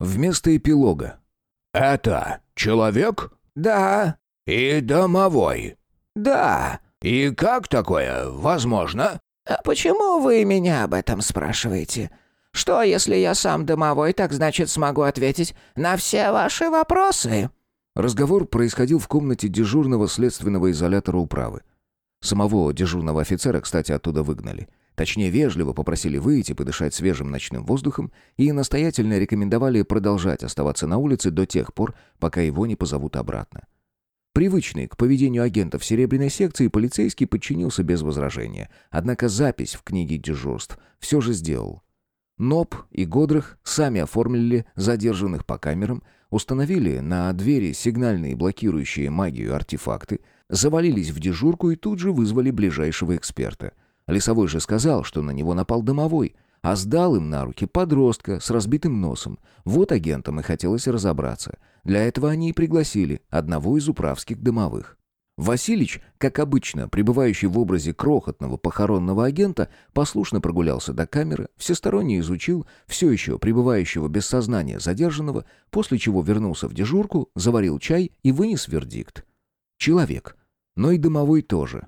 Вместо эпилога. «Это человек? Да, И домовой. да. И как такое возможно?» А почему вы меня об этом спрашиваете? Что, если я сам домовой, так значит смогу ответить на все ваши вопросы? Разговор происходил в комнате дежурного следственного изолятора управы. Самого дежурного офицера, кстати, оттуда выгнали. Точнее, вежливо попросили выйти, подышать свежим ночным воздухом и настоятельно рекомендовали продолжать оставаться на улице до тех пор, пока его не позовут обратно. Привычный к поведению агентов серебряной секции полицейский подчинился без возражения, однако запись в книге дежурств все же сделал. НОП и Годрых сами оформили задержанных по камерам, установили на двери сигнальные блокирующие магию артефакты, завалились в дежурку и тут же вызвали ближайшего эксперта. Лесовой же сказал, что на него напал домовой, а сдал им на руки подростка с разбитым носом. Вот агентам и хотелось разобраться. Для этого они и пригласили одного из управских домовых. Василич, как обычно, пребывающий в образе крохотного похоронного агента, послушно прогулялся до камеры, всесторонне изучил все еще пребывающего без сознания задержанного, после чего вернулся в дежурку, заварил чай и вынес вердикт. Человек. Но и домовой тоже.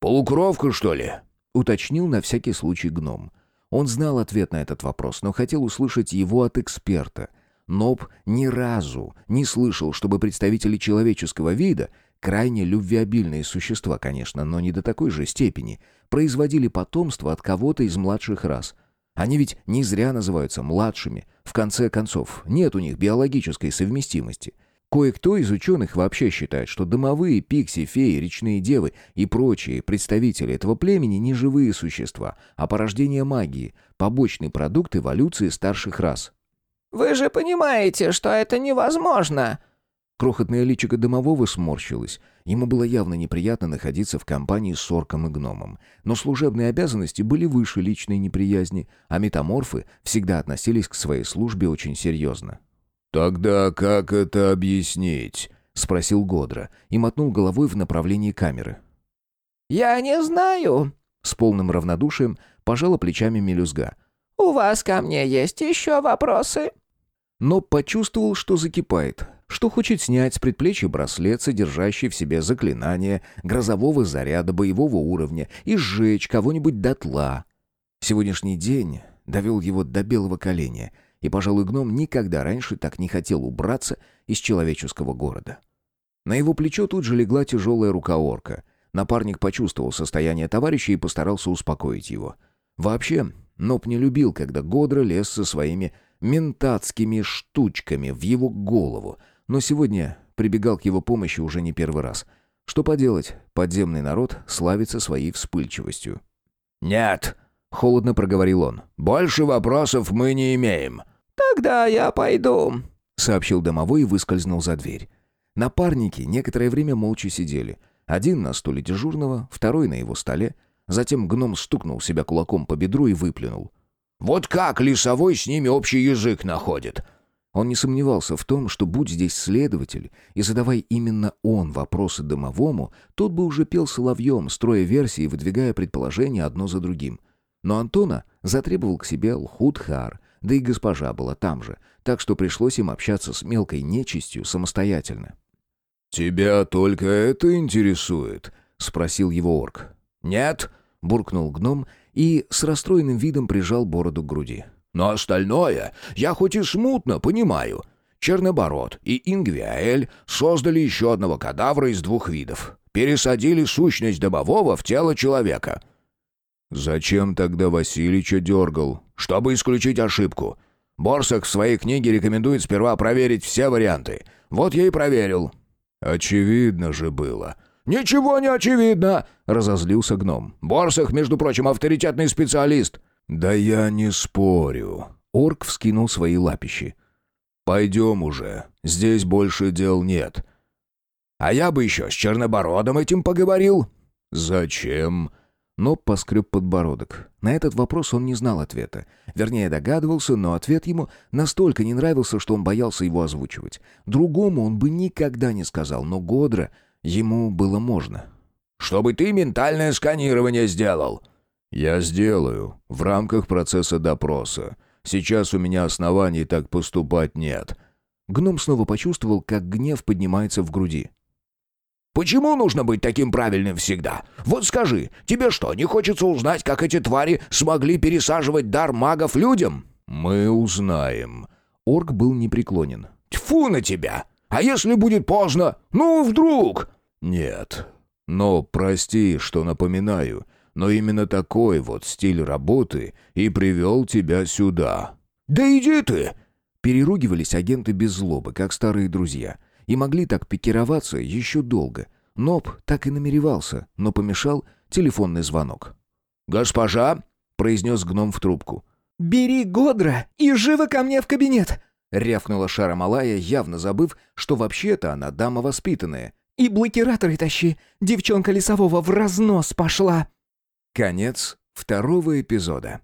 «Полукровка, что ли?» Уточнил на всякий случай гном. Он знал ответ на этот вопрос, но хотел услышать его от эксперта. Ноб ни разу не слышал, чтобы представители человеческого вида, крайне любвеобильные существа, конечно, но не до такой же степени, производили потомство от кого-то из младших рас. Они ведь не зря называются младшими. В конце концов, нет у них биологической совместимости. Кое-кто из ученых вообще считает, что домовые, пикси, феи, речные девы и прочие представители этого племени не живые существа, а порождение магии, побочный продукт эволюции старших рас. Вы же понимаете, что это невозможно. Крохотное личико домового сморщилось. Ему было явно неприятно находиться в компании с орком и гномом. Но служебные обязанности были выше личной неприязни, а метаморфы всегда относились к своей службе очень серьезно. «Тогда как это объяснить?» — спросил Годра и мотнул головой в направлении камеры. Я не знаю. С полным равнодушием пожала плечами мелюзга. У вас ко мне есть еще вопросы? Но почувствовал, что закипает, что хочет снять с предплечья браслет, содержащий в себе заклинание грозового заряда боевого уровня, и сжечь кого-нибудь дотла. Сегодняшний день довел его до белого коленя, и, пожалуй, гном никогда раньше так не хотел убраться из человеческого города. На его плечо тут же легла тяжелая рука орка. Напарник почувствовал состояние товарища и постарался успокоить его. Вообще, Ноп не любил, когда Годра лез со своими ментатскими штучками в его голову, но сегодня прибегал к его помощи уже не первый раз. Что поделать, подземный народ славится своей вспыльчивостью. «Нет», — холодно проговорил он. «Больше вопросов мы не имеем». Тогда я пойду. сообщил домовой и выскользнул за дверь. Напарники некоторое время молча сидели. Один на стуле дежурного, второй на его столе. Затем гном стукнул себя кулаком по бедру и выплюнул. «Вот как лесовой с ними общий язык находит?» Он не сомневался в том, что будь здесь следователь, и задавай именно он вопросы домовому, тот бы уже пел соловьем, строя версии и выдвигая предположения одно за другим. Но Антона затребовал к себе Лхудхар, да и госпожа была там же, так что пришлось им общаться с мелкой нечистью самостоятельно. «Тебя только это интересует?» — спросил его орк. «Нет?» — буркнул гном и с расстроенным видом прижал бороду к груди. «Но остальное я хоть и смутно понимаю. Чернобород и Ингвиаэль создали еще одного кадавра из двух видов. Пересадили сущность добового в тело человека». «Зачем тогда Василича дергал?» «Чтобы исключить ошибку. Борсак в своей книге рекомендует сперва проверить все варианты. Вот я и проверил». «Очевидно же было». «Ничего не очевидно!» — разозлился гном. «Борсах, между прочим, авторитетный специалист». «Да я не спорю». Орк вскинул свои лапищи. «Пойдем уже. Здесь больше дел нет». «А я бы еще с Чернобородом этим поговорил». «Зачем?» Но поскреб подбородок. На этот вопрос он не знал ответа. Вернее, догадывался, но ответ ему настолько не нравился, что он боялся его озвучивать. Другому он бы никогда не сказал, но Годра ему было можно. «Чтобы ты ментальное сканирование сделал». «Я сделаю. В рамках процесса допроса. Сейчас у меня оснований так поступать нет». Гном снова почувствовал, как гнев поднимается в груди. «Почему нужно быть таким правильным всегда? Вот скажи, тебе что, не хочется узнать, как эти твари смогли пересаживать дар магов людям?» «Мы узнаем». Орк был непреклонен. «Тьфу на тебя! А если будет поздно? Ну, вдруг?» «Нет. Но прости, что напоминаю, но именно такой вот стиль работы и привел тебя сюда». «Да иди ты!» Переругивались агенты без злобы, как старые друзья, и могли так пикироваться еще долго. Ноб так и намеревался, но помешал телефонный звонок. «Госпожа!» — произнес гном в трубку. «Бери Годра и живо ко мне в кабинет!» — рявкнула Шара Малая, явно забыв, что вообще-то она дама воспитанная. «И блокираторы тащи! Девчонка лесового в разнос пошла!» Конец второго эпизода.